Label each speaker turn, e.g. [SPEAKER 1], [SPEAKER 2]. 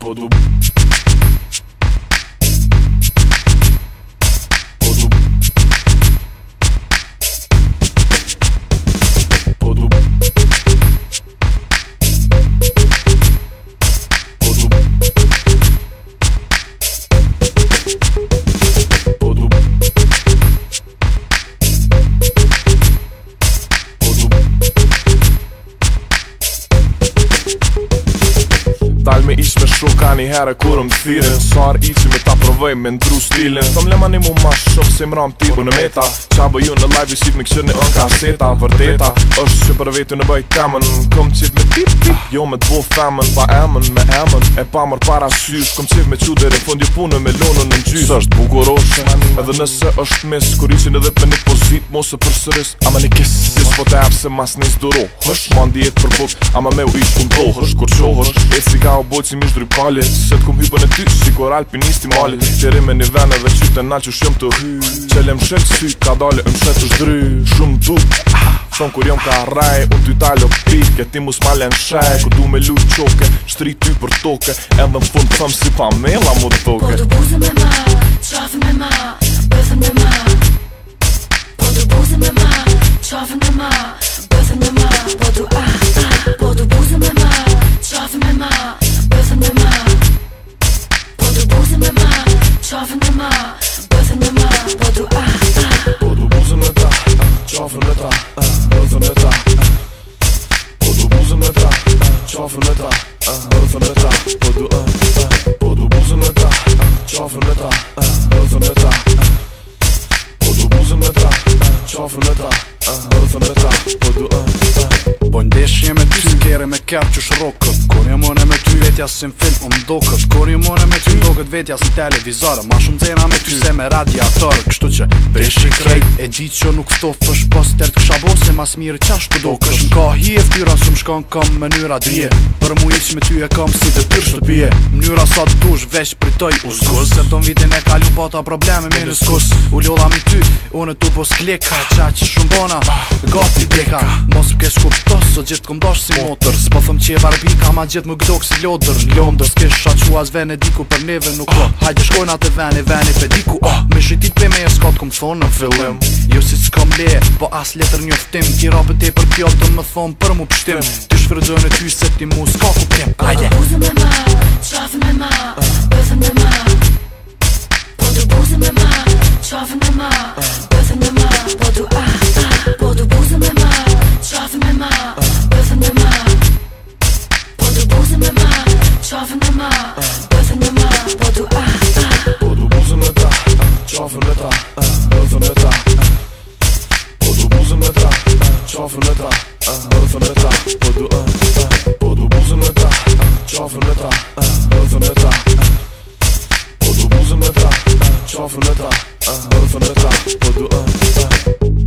[SPEAKER 1] Todo me ish me shru ka një herë kurëm të thyrin Sar i që me ta provoj me ndru stilin Thëm lema një mu ma shumë si mram ti bu në meta Qa bë ju në live i shqip me kështë një në kaseta Vërdeta është që për vetu në bëj temen Këm qip me pip pip Jo me të femen Pa emën me emën E pa mërë para syrë Këm qip me qu dhe refund ju punë me lonën në gjys Së është bugoroshe Edhe nëse është mis Kur ishin edhe për një pozit Mosë për sërës Ama një kis Kis po të epse mas një zduro Hësh Ma ndijet për buk Ama me u ishë kumë dohësh Kur qohësh E si ka u moci mi zdry pali Se t'kum hypë në ty, si kur alpinisti mali Qerim me një venë dhe qy të nalë që shumë të hy Qelim shek si, ka dalë e mshet të zdry Shumë të ah, Thonë kur jom ka rej, unë ty talë o pike Ti mu smalë në shaj ku du me lu qoke Shtri ty për toke, edhe në fund të thëmë si pamela mu të toke Po të buzë
[SPEAKER 2] me ma qafën të ma Bëthën në ma Po du a Po du buzën me ta Qafën me ta Bëthën me ta Po du buzën me ta Qafën me ta Bëthën me ta Po du a
[SPEAKER 3] Po du buzën me ta Qafën me ta Bëthën me ta Po du buzën me ta Qafën me vetja si në film, unë po do kësht Kur ju me ty, do këtë vetja si televizore Ma shumë dhejna me ty, se me radiatorë Kështu që, brish i krejt E gjitë që nuk fëto fësh pas tërt kësha bo Se mas mirë qashtu do kësht Nka hi e fdyra, së më shkon kam mënyra dhije Për mu ish me ty e kam si dhe tërsh të bje Mënyra sa të dush, vesh për toj u zgus Se ton vitin e ka ljum probleme me në skus U me ty, unë tu bos po klika Qa që shumë bona, gati Mos për kesh sot gjithë këm bashkë si motër S'po thëm që e barbi ka ma gjithë më gdo kësi lodër Në lëndër s'ke shqa që as vene diku për neve nuk lë Hajde shkojnë atë vene vene për diku oh, Me shqytit për me e s'ka t'kom thonë në fillim Jo si s'kom le, po as letër një Ti rapët e për kjo të më thonë për mu pështim Ti shfridzojnë e ty se ti mu s'ka ku prim Hajde
[SPEAKER 2] Uzëm e e ma
[SPEAKER 1] metra Podubuzun metra Çafın metra Bărfın metra Podu Podubuzun metra Çafın metra Bărfın metra Podubuzun metra Çafın metra Bărfın
[SPEAKER 2] metra Podu Podu